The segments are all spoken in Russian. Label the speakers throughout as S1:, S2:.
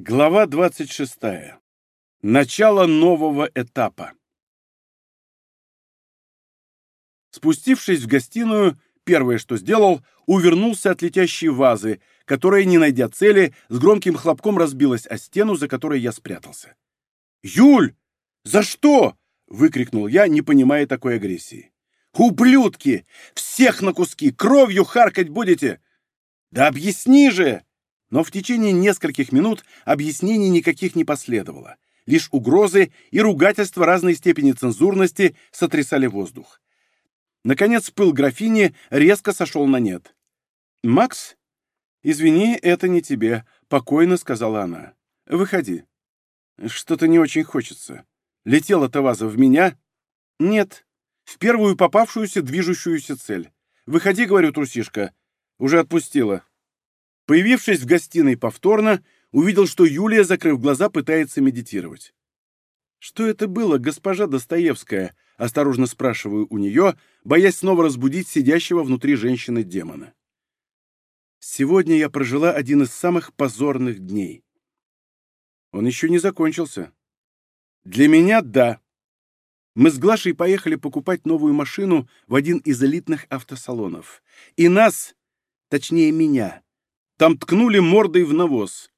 S1: Глава 26. Начало нового этапа. Спустившись в гостиную, первое, что сделал, увернулся от летящей вазы, которая, не найдя цели, с громким хлопком разбилась о стену, за которой я спрятался. «Юль! За что?» — выкрикнул я, не понимая такой агрессии. «Ублюдки! Всех на куски! Кровью харкать будете!» «Да объясни же!» Но в течение нескольких минут объяснений никаких не последовало. Лишь угрозы и ругательства разной степени цензурности сотрясали воздух. Наконец пыл графини резко сошел на нет. «Макс? Извини, это не тебе», — покойно сказала она. «Выходи. Что-то не очень хочется. Летела-то ваза в меня?» «Нет. В первую попавшуюся движущуюся цель. Выходи, — говорю, трусишка. Уже отпустила». Появившись в гостиной повторно, увидел, что Юлия, закрыв глаза, пытается медитировать. «Что это было, госпожа Достоевская?» — осторожно спрашиваю у нее, боясь снова разбудить сидящего внутри женщины демона. «Сегодня я прожила один из самых позорных дней. Он еще не закончился. Для меня — да. Мы с Глашей поехали покупать новую машину в один из элитных автосалонов. И нас, точнее меня, там ткнули мордой в навоз.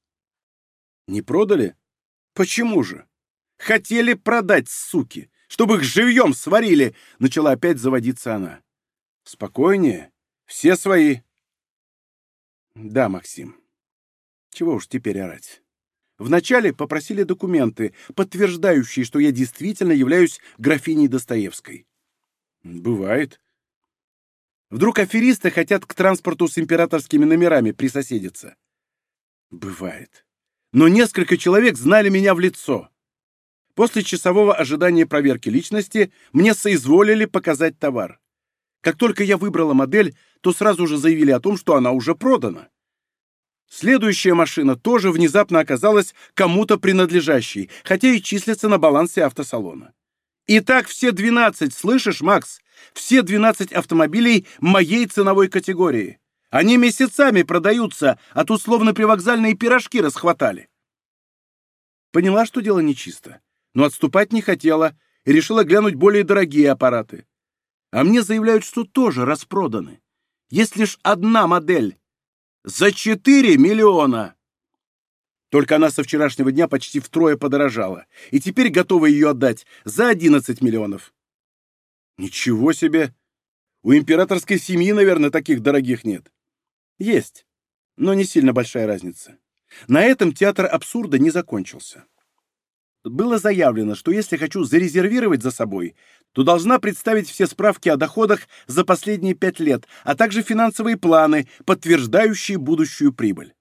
S1: Не продали? Почему же? Хотели продать, суки, чтобы их живьем сварили, начала опять заводиться она. Спокойнее, все свои. Да, Максим. Чего уж теперь орать. Вначале попросили документы, подтверждающие, что я действительно являюсь графиней Достоевской. Бывает. Вдруг аферисты хотят к транспорту с императорскими номерами присоседиться? Бывает. Но несколько человек знали меня в лицо. После часового ожидания проверки личности мне соизволили показать товар. Как только я выбрала модель, то сразу же заявили о том, что она уже продана. Следующая машина тоже внезапно оказалась кому-то принадлежащей, хотя и числится на балансе автосалона. И так все 12, слышишь, Макс? Все 12 автомобилей моей ценовой категории. Они месяцами продаются, а тут словно привокзальные пирожки расхватали. Поняла, что дело нечисто, но отступать не хотела и решила глянуть более дорогие аппараты. А мне заявляют, что тоже распроданы. Есть лишь одна модель. За 4 миллиона! Только она со вчерашнего дня почти втрое подорожала, и теперь готова ее отдать за 11 миллионов. Ничего себе! У императорской семьи, наверное, таких дорогих нет. Есть, но не сильно большая разница. На этом театр абсурда не закончился. Было заявлено, что если хочу зарезервировать за собой, то должна представить все справки о доходах за последние пять лет, а также финансовые планы, подтверждающие будущую прибыль.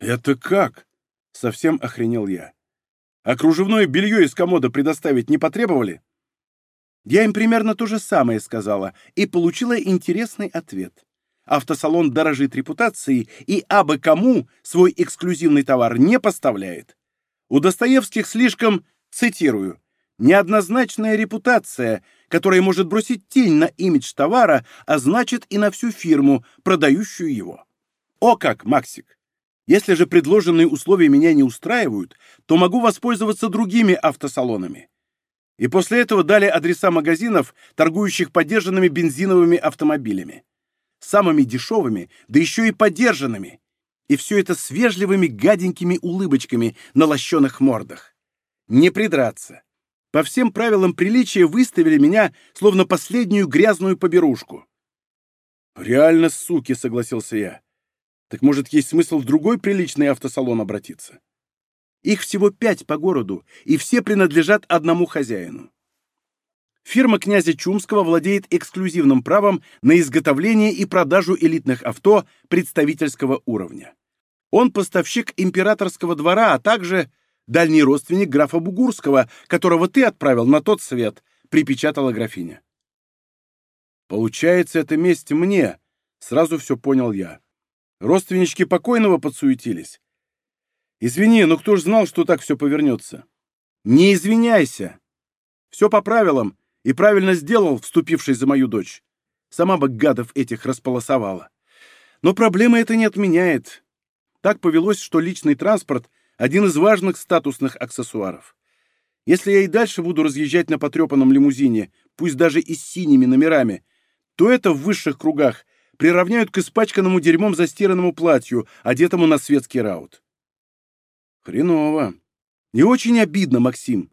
S1: «Это как?» — совсем охренел я. «А кружевное белье из комода предоставить не потребовали?» Я им примерно то же самое сказала и получила интересный ответ. Автосалон дорожит репутацией и абы кому свой эксклюзивный товар не поставляет. У Достоевских слишком, цитирую, неоднозначная репутация, которая может бросить тень на имидж товара, а значит и на всю фирму, продающую его. О как, Максик! Если же предложенные условия меня не устраивают, то могу воспользоваться другими автосалонами. И после этого дали адреса магазинов, торгующих подержанными бензиновыми автомобилями. Самыми дешевыми, да еще и подержанными. И все это с вежливыми гаденькими улыбочками на лощеных мордах. Не придраться. По всем правилам приличия выставили меня, словно последнюю грязную поберушку. «Реально, суки», — согласился я. Так может, есть смысл в другой приличный автосалон обратиться? Их всего пять по городу, и все принадлежат одному хозяину. Фирма князя Чумского владеет эксклюзивным правом на изготовление и продажу элитных авто представительского уровня. Он поставщик императорского двора, а также дальний родственник графа Бугурского, которого ты отправил на тот свет, припечатала графиня. Получается, это месть мне, сразу все понял я. Родственнички покойного подсуетились. Извини, но кто ж знал, что так все повернется? Не извиняйся. Все по правилам, и правильно сделал, вступивший за мою дочь. Сама бы гадов этих располосовала. Но проблема это не отменяет. Так повелось, что личный транспорт – один из важных статусных аксессуаров. Если я и дальше буду разъезжать на потрепанном лимузине, пусть даже и с синими номерами, то это в высших кругах приравняют к испачканному дерьмом застиранному платью, одетому на светский раут. Хреново. Не очень обидно, Максим.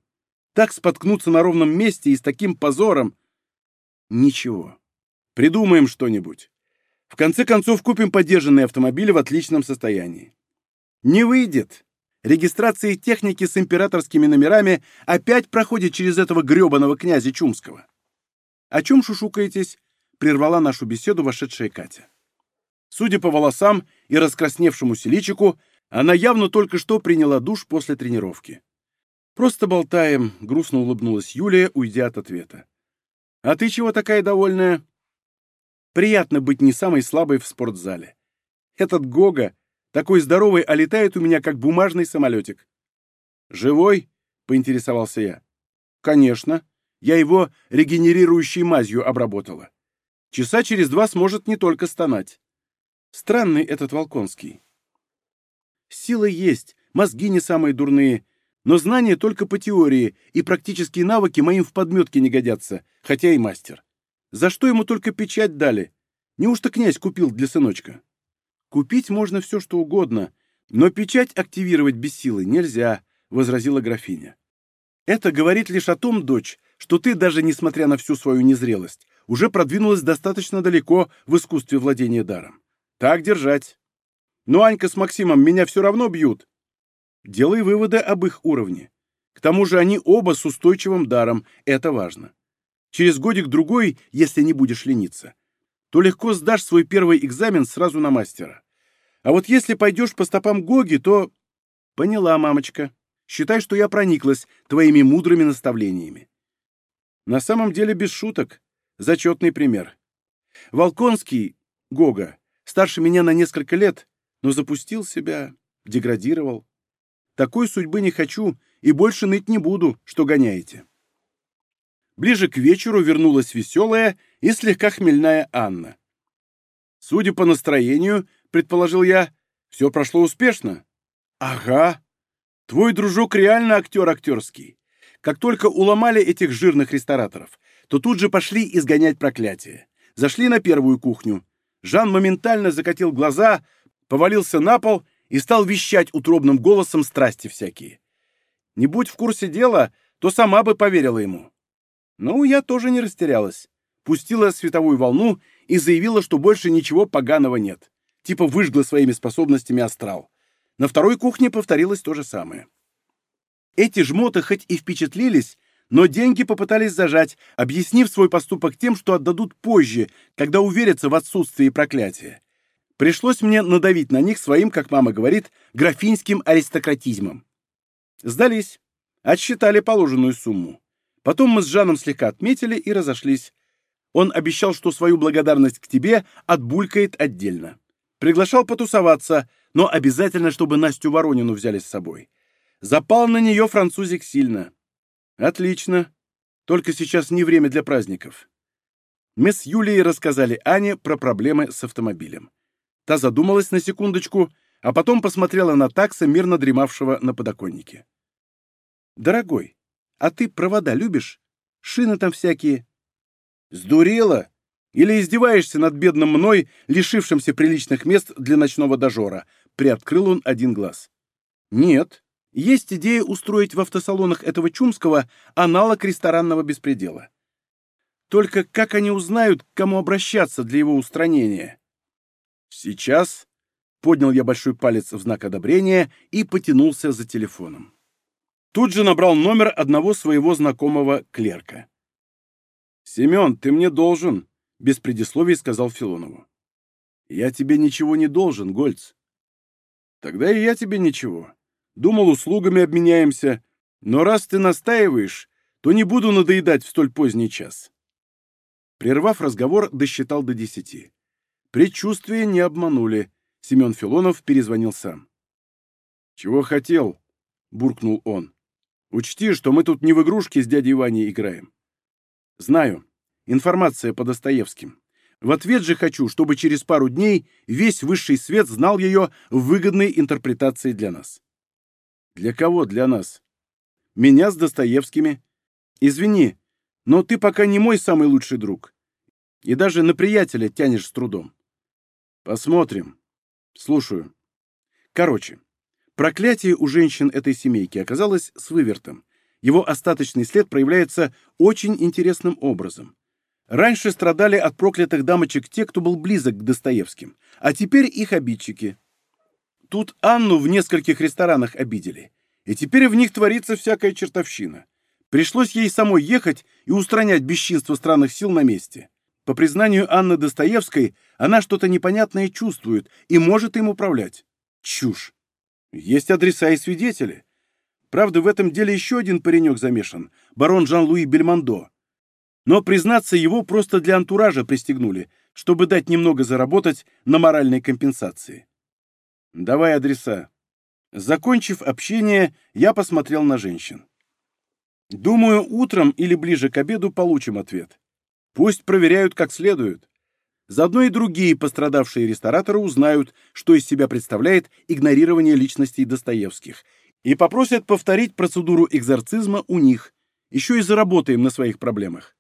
S1: Так споткнуться на ровном месте и с таким позором. Ничего. Придумаем что-нибудь. В конце концов, купим подержанные автомобили в отличном состоянии. Не выйдет. Регистрация техники с императорскими номерами опять проходит через этого гребаного князя Чумского. О чем шушукаетесь? Прервала нашу беседу вошедшая Катя. Судя по волосам и раскрасневшемуся личику, она явно только что приняла душ после тренировки. «Просто болтаем», — грустно улыбнулась Юлия, уйдя от ответа. «А ты чего такая довольная?» «Приятно быть не самой слабой в спортзале. Этот Гога, такой здоровый, а летает у меня, как бумажный самолетик». «Живой?» — поинтересовался я. «Конечно. Я его регенерирующей мазью обработала. Часа через два сможет не только стонать. Странный этот Волконский. Сила есть, мозги не самые дурные, но знания только по теории, и практические навыки моим в подметке не годятся, хотя и мастер. За что ему только печать дали? Неужто князь купил для сыночка? Купить можно все, что угодно, но печать активировать без силы нельзя, — возразила графиня. Это говорит лишь о том, дочь, что ты, даже несмотря на всю свою незрелость, уже продвинулась достаточно далеко в искусстве владения даром. Так держать. Но Анька с Максимом меня все равно бьют. Делай выводы об их уровне. К тому же они оба с устойчивым даром, это важно. Через годик-другой, если не будешь лениться, то легко сдашь свой первый экзамен сразу на мастера. А вот если пойдешь по стопам Гоги, то... Поняла, мамочка. Считай, что я прониклась твоими мудрыми наставлениями. На самом деле, без шуток, зачетный пример. Волконский, Гога, старше меня на несколько лет, но запустил себя, деградировал. Такой судьбы не хочу и больше ныть не буду, что гоняете. Ближе к вечеру вернулась веселая и слегка хмельная Анна. Судя по настроению, предположил я, все прошло успешно. Ага. Твой дружок реально актер актерский. Как только уломали этих жирных рестораторов, то тут же пошли изгонять проклятие. Зашли на первую кухню. Жан моментально закатил глаза, повалился на пол и стал вещать утробным голосом страсти всякие. Не будь в курсе дела, то сама бы поверила ему. Ну, я тоже не растерялась. Пустила световую волну и заявила, что больше ничего поганого нет. Типа выжгла своими способностями астрал. На второй кухне повторилось то же самое. Эти жмоты хоть и впечатлились, но деньги попытались зажать, объяснив свой поступок тем, что отдадут позже, когда уверятся в отсутствии проклятия. Пришлось мне надавить на них своим, как мама говорит, графинским аристократизмом. Сдались. Отсчитали положенную сумму. Потом мы с Жаном слегка отметили и разошлись. Он обещал, что свою благодарность к тебе отбулькает отдельно. Приглашал потусоваться, но обязательно, чтобы Настю Воронину взяли с собой. Запал на нее французик сильно. Отлично. Только сейчас не время для праздников. Мы с Юлией рассказали Ане про проблемы с автомобилем. Та задумалась на секундочку, а потом посмотрела на такса, мирно дремавшего на подоконнике. «Дорогой, а ты провода любишь? Шины там всякие». «Сдурела? Или издеваешься над бедным мной, лишившимся приличных мест для ночного дожора?» Приоткрыл он один глаз. «Нет. Есть идея устроить в автосалонах этого Чумского аналог ресторанного беспредела. Только как они узнают, к кому обращаться для его устранения?» «Сейчас?» — поднял я большой палец в знак одобрения и потянулся за телефоном. Тут же набрал номер одного своего знакомого клерка. «Семен, ты мне должен», — без предисловий сказал Филонову. «Я тебе ничего не должен, Гольц». «Тогда и я тебе ничего. Думал, услугами обменяемся, но раз ты настаиваешь, то не буду надоедать в столь поздний час». Прервав разговор, досчитал до десяти. Предчувствия не обманули. Семен Филонов перезвонил сам. «Чего хотел?» — буркнул он. «Учти, что мы тут не в игрушки с дядей Ваней играем». «Знаю. Информация по Достоевским. В ответ же хочу, чтобы через пару дней весь высший свет знал ее в выгодной интерпретации для нас. Для кого для нас? Меня с Достоевскими. Извини, но ты пока не мой самый лучший друг. И даже на приятеля тянешь с трудом. Посмотрим. Слушаю. Короче, проклятие у женщин этой семейки оказалось с вывертом. Его остаточный след проявляется очень интересным образом. Раньше страдали от проклятых дамочек те, кто был близок к Достоевским, а теперь их обидчики. Тут Анну в нескольких ресторанах обидели, и теперь в них творится всякая чертовщина. Пришлось ей самой ехать и устранять бесчинство странных сил на месте. По признанию Анны Достоевской, она что-то непонятное чувствует и может им управлять. Чушь. Есть адреса и свидетели. Правда, в этом деле еще один паренек замешан, барон Жан-Луи Бельмондо. Но, признаться, его просто для антуража пристегнули, чтобы дать немного заработать на моральной компенсации. Давай адреса. Закончив общение, я посмотрел на женщин. Думаю, утром или ближе к обеду получим ответ. Пусть проверяют как следует. Заодно и другие пострадавшие рестораторы узнают, что из себя представляет игнорирование личностей Достоевских, и попросят повторить процедуру экзорцизма у них. Еще и заработаем на своих проблемах.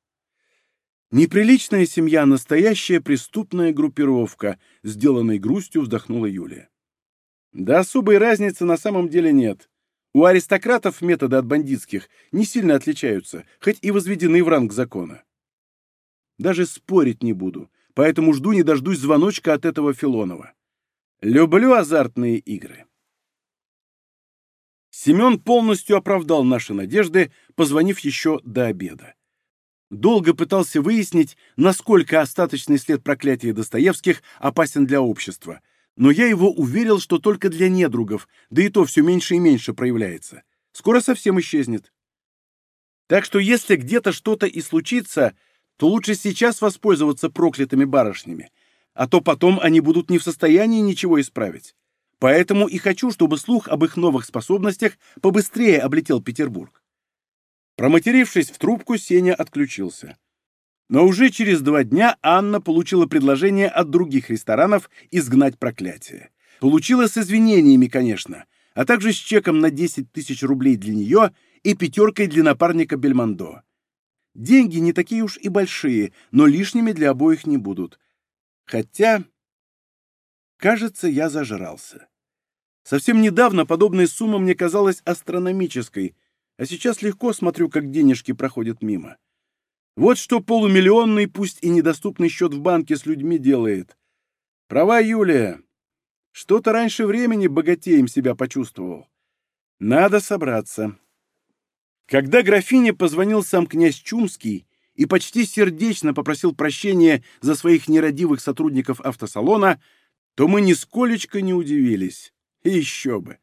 S1: Неприличная семья — настоящая преступная группировка, сделанной грустью вздохнула Юлия. Да особой разницы на самом деле нет. У аристократов методы от бандитских не сильно отличаются, хоть и возведены в ранг закона. Даже спорить не буду, поэтому жду не дождусь звоночка от этого Филонова. Люблю азартные игры. Семен полностью оправдал наши надежды, позвонив еще до обеда. Долго пытался выяснить, насколько остаточный след проклятия Достоевских опасен для общества, но я его уверил, что только для недругов, да и то все меньше и меньше проявляется. Скоро совсем исчезнет. Так что если где-то что-то и случится, то лучше сейчас воспользоваться проклятыми барышнями, а то потом они будут не в состоянии ничего исправить. Поэтому и хочу, чтобы слух об их новых способностях побыстрее облетел Петербург. Проматерившись в трубку, Сеня отключился. Но уже через два дня Анна получила предложение от других ресторанов изгнать проклятие. Получила с извинениями, конечно, а также с чеком на 10 тысяч рублей для нее и пятеркой для напарника Бельмондо. Деньги не такие уж и большие, но лишними для обоих не будут. Хотя, кажется, я зажрался. Совсем недавно подобная сумма мне казалась астрономической — а сейчас легко смотрю, как денежки проходят мимо. Вот что полумиллионный, пусть и недоступный счет в банке с людьми делает. Права, Юлия. Что-то раньше времени богатеем себя почувствовал. Надо собраться. Когда графине позвонил сам князь Чумский и почти сердечно попросил прощения за своих нерадивых сотрудников автосалона, то мы нисколечко не удивились. Еще бы.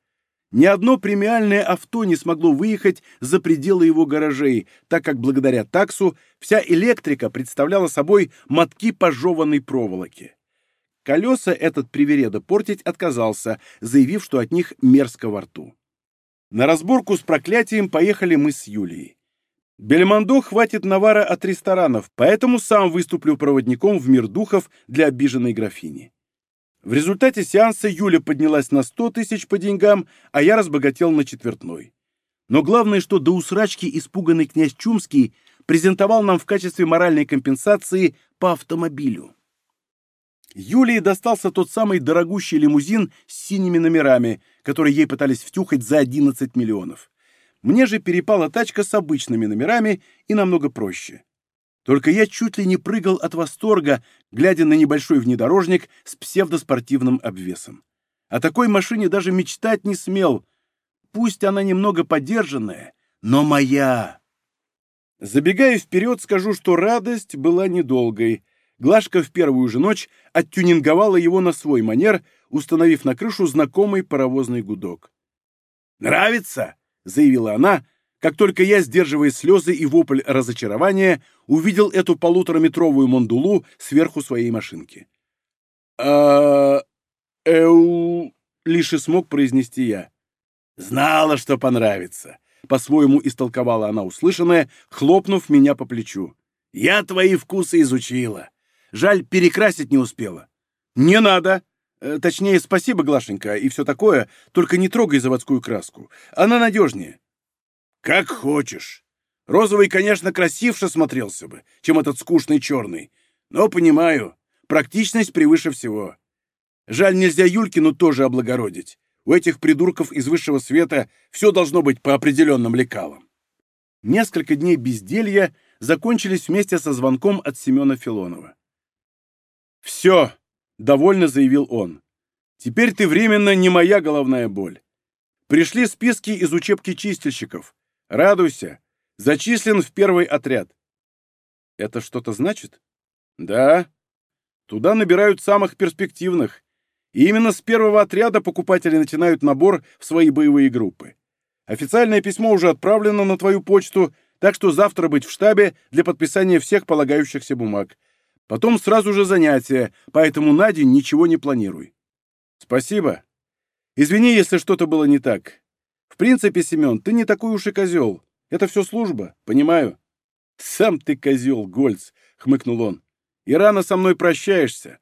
S1: Ни одно премиальное авто не смогло выехать за пределы его гаражей, так как благодаря таксу вся электрика представляла собой мотки пожеванной проволоки. Колеса этот привереда портить отказался, заявив, что от них мерзко во рту. На разборку с проклятием поехали мы с Юлией. Бельмондо хватит навара от ресторанов, поэтому сам выступлю проводником в мир духов для обиженной графини. В результате сеанса Юля поднялась на 100 тысяч по деньгам, а я разбогател на четвертной. Но главное, что до усрачки испуганный князь Чумский презентовал нам в качестве моральной компенсации по автомобилю. Юлии достался тот самый дорогущий лимузин с синими номерами, который ей пытались втюхать за 11 миллионов. Мне же перепала тачка с обычными номерами и намного проще. Только я чуть ли не прыгал от восторга, глядя на небольшой внедорожник с псевдоспортивным обвесом. О такой машине даже мечтать не смел. Пусть она немного подержанная, но моя. Забегая вперед, скажу, что радость была недолгой. Глашка в первую же ночь оттюнинговала его на свой манер, установив на крышу знакомый паровозный гудок. «Нравится?» — заявила она, как только я, сдерживая слезы и вопль разочарования, увидел эту полутораметровую мандулу сверху своей машинки. а эу...» — лишь и смог произнести я. «Знала, что понравится», — по-своему истолковала она услышанное, хлопнув меня по плечу. «Я твои вкусы изучила. Жаль, перекрасить не успела». «Не надо!» Э, Точнее, спасибо, Глашенька, и все такое, только не трогай заводскую краску. Она надежнее. Как хочешь. Розовый, конечно, красивше смотрелся бы, чем этот скучный черный. Но, понимаю, практичность превыше всего. Жаль, нельзя Юлькину тоже облагородить. У этих придурков из высшего света все должно быть по определенным лекалам. Несколько дней безделья закончились вместе со звонком от Семена Филонова. «Все!» — довольно заявил он. «Теперь ты временно не моя головная боль. Пришли списки из учебки чистильщиков. Радуйся. Зачислен в первый отряд». «Это что-то значит?» «Да. Туда набирают самых перспективных. И именно с первого отряда покупатели начинают набор в свои боевые группы. Официальное письмо уже отправлено на твою почту, так что завтра быть в штабе для подписания всех полагающихся бумаг. Потом сразу же занятия, поэтому на день ничего не планируй. Спасибо. Извини, если что-то было не так. В принципе, Семен, ты не такой уж и козел. Это все служба, понимаю. Сам ты козел, Гольц, хмыкнул он. И рано со мной прощаешься.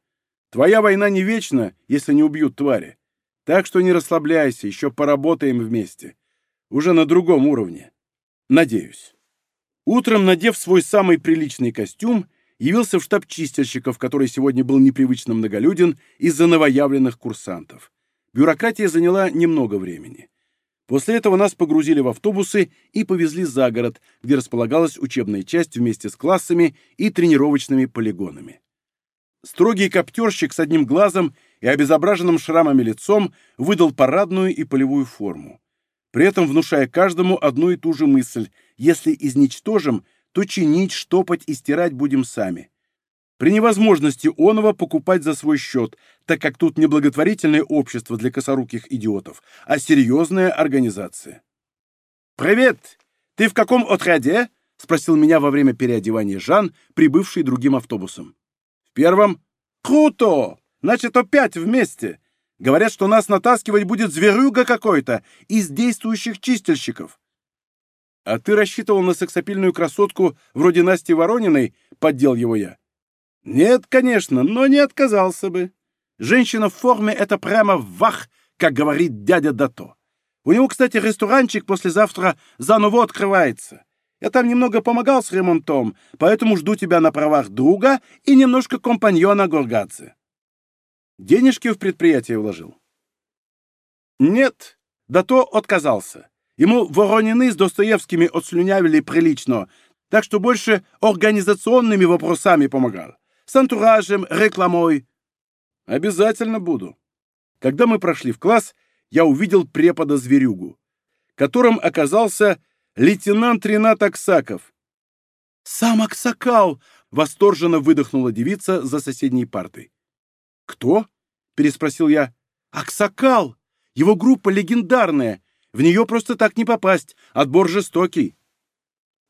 S1: Твоя война не вечна, если не убьют твари. Так что не расслабляйся, еще поработаем вместе. Уже на другом уровне. Надеюсь. Утром, надев свой самый приличный костюм, явился в штаб чистильщиков, который сегодня был непривычно многолюден из-за новоявленных курсантов. Бюрократия заняла немного времени. После этого нас погрузили в автобусы и повезли за город, где располагалась учебная часть вместе с классами и тренировочными полигонами. Строгий коптерщик с одним глазом и обезображенным шрамами лицом выдал парадную и полевую форму, при этом внушая каждому одну и ту же мысль «если изничтожим, то чинить, штопать и стирать будем сами. При невозможности оного покупать за свой счет, так как тут не благотворительное общество для косоруких идиотов, а серьезная организация. «Привет! Ты в каком отряде?» — спросил меня во время переодевания Жан, прибывший другим автобусом. «В первом?» «Круто! Значит, опять вместе! Говорят, что нас натаскивать будет зверюга какой-то из действующих чистильщиков. «А ты рассчитывал на сексапильную красотку вроде Насти Ворониной?» — поддел его я. «Нет, конечно, но не отказался бы. Женщина в форме — это прямо вах, как говорит дядя Дато. У него, кстати, ресторанчик послезавтра заново открывается. Я там немного помогал с ремонтом, поэтому жду тебя на правах друга и немножко компаньона Горгадзе». Денежки в предприятие вложил? Нет, Дато отказался. Ему Воронины с Достоевскими отслюнявили прилично, так что больше организационными вопросами помогал. С антуражем, рекламой. Обязательно буду. Когда мы прошли в класс, я увидел препода-зверюгу, которым оказался лейтенант Ренат Аксаков. «Сам Аксакал!» — восторженно выдохнула девица за соседней партой. «Кто?» — переспросил я. «Аксакал! Его группа легендарная, в нее просто так не попасть. Отбор жестокий.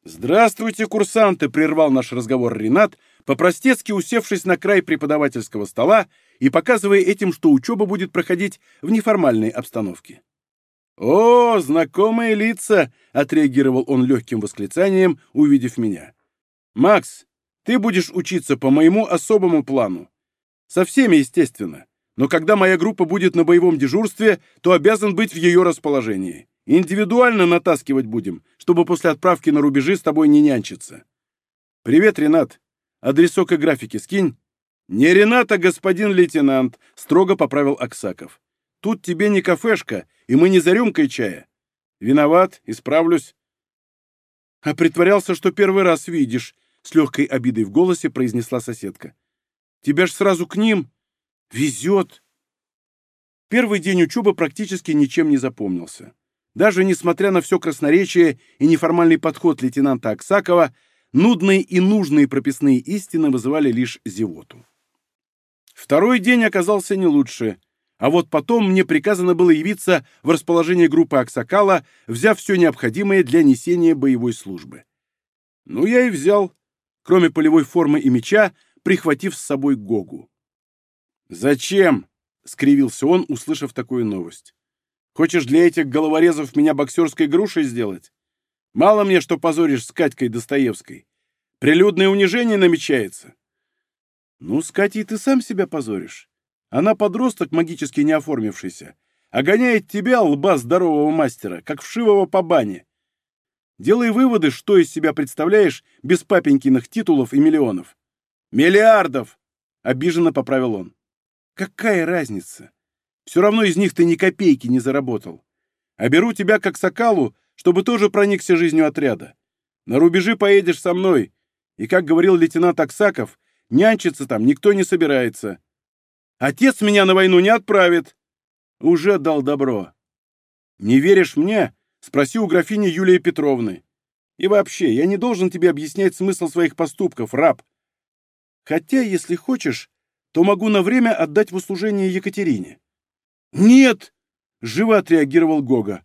S1: «Здравствуйте, курсанты!» — прервал наш разговор Ренат, по-простецки усевшись на край преподавательского стола и показывая этим, что учеба будет проходить в неформальной обстановке. «О, знакомые лица!» — отреагировал он легким восклицанием, увидев меня. «Макс, ты будешь учиться по моему особому плану. Со всеми, естественно но когда моя группа будет на боевом дежурстве, то обязан быть в ее расположении. Индивидуально натаскивать будем, чтобы после отправки на рубежи с тобой не нянчиться. Привет, Ренат. Адресок и графики скинь. Не Ренат, а господин лейтенант, строго поправил Аксаков. Тут тебе не кафешка, и мы не за рюмкой чая. Виноват, исправлюсь. А притворялся, что первый раз видишь, с легкой обидой в голосе произнесла соседка. Тебя ж сразу к ним, Везет. Первый день учебы практически ничем не запомнился. Даже несмотря на все красноречие и неформальный подход лейтенанта Аксакова, нудные и нужные прописные истины вызывали лишь зевоту. Второй день оказался не лучше, а вот потом мне приказано было явиться в расположение группы Аксакала, взяв все необходимое для несения боевой службы. Ну, я и взял, кроме полевой формы и меча, прихватив с собой Гогу. «Зачем?» — скривился он, услышав такую новость. «Хочешь для этих головорезов меня боксерской грушей сделать? Мало мне, что позоришь с Катькой Достоевской. Прилюдное унижение намечается». Ну, с Катей ты сам себя позоришь. Она подросток, магически не оформившийся, а тебя, лба здорового мастера, как вшивого по бане. Делай выводы, что из себя представляешь без папенькиных титулов и миллионов. Миллиардов! Обиженно поправил он. Какая разница? Все равно из них ты ни копейки не заработал. А беру тебя как сокалу, чтобы тоже проникся жизнью отряда. На рубежи поедешь со мной. И, как говорил лейтенант Аксаков, нянчиться там никто не собирается. Отец меня на войну не отправит. Уже дал добро. Не веришь мне? Спроси у графини Юлии Петровны. И вообще, я не должен тебе объяснять смысл своих поступков, раб. Хотя, если хочешь, то могу на время отдать в услужение Екатерине. Нет! Живо отреагировал Гога.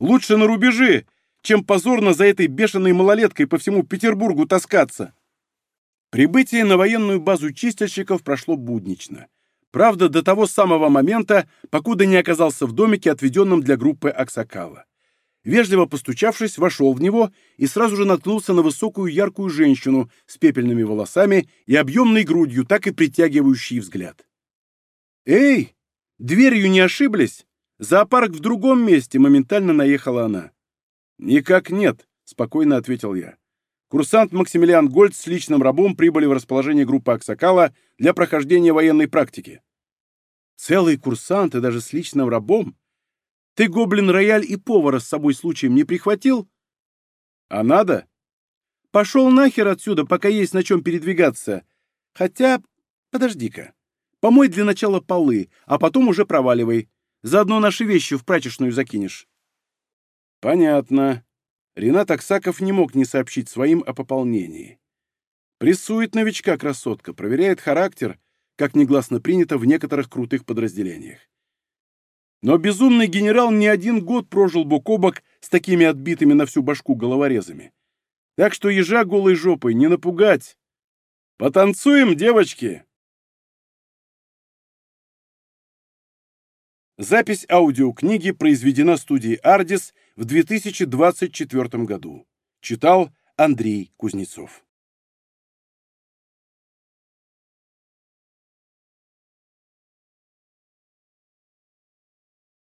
S1: Лучше на рубежи, чем позорно за этой бешеной малолеткой по всему Петербургу таскаться. Прибытие на военную базу чистильщиков прошло буднично. Правда, до того самого момента, покуда не оказался в домике, отведенном для группы Аксакала. Вежливо постучавшись, вошел в него и сразу же наткнулся на высокую яркую женщину с пепельными волосами и объемной грудью, так и притягивающий взгляд. «Эй, дверью не ошиблись? Зоопарк в другом месте!» — моментально наехала она. «Никак нет», — спокойно ответил я. Курсант Максимилиан Гольд с личным рабом прибыли в расположение группы Аксакала для прохождения военной практики. Целый курсант и даже с личным рабом? Ты гоблин-рояль и повара с собой случаем не прихватил? А надо? Пошел нахер отсюда, пока есть на чем передвигаться. Хотя, подожди-ка. Помой для начала полы, а потом уже проваливай. Заодно наши вещи в прачечную закинешь. Понятно. Ренат Аксаков не мог не сообщить своим о пополнении. Прессует новичка красотка, проверяет характер, как негласно принято в некоторых крутых подразделениях. Но безумный генерал не один год прожил бок о бок с такими отбитыми на всю башку головорезами. Так что ежа голой жопой не напугать. Потанцуем, девочки! Запись аудиокниги произведена студией «Ардис» в 2024 году. Читал Андрей Кузнецов.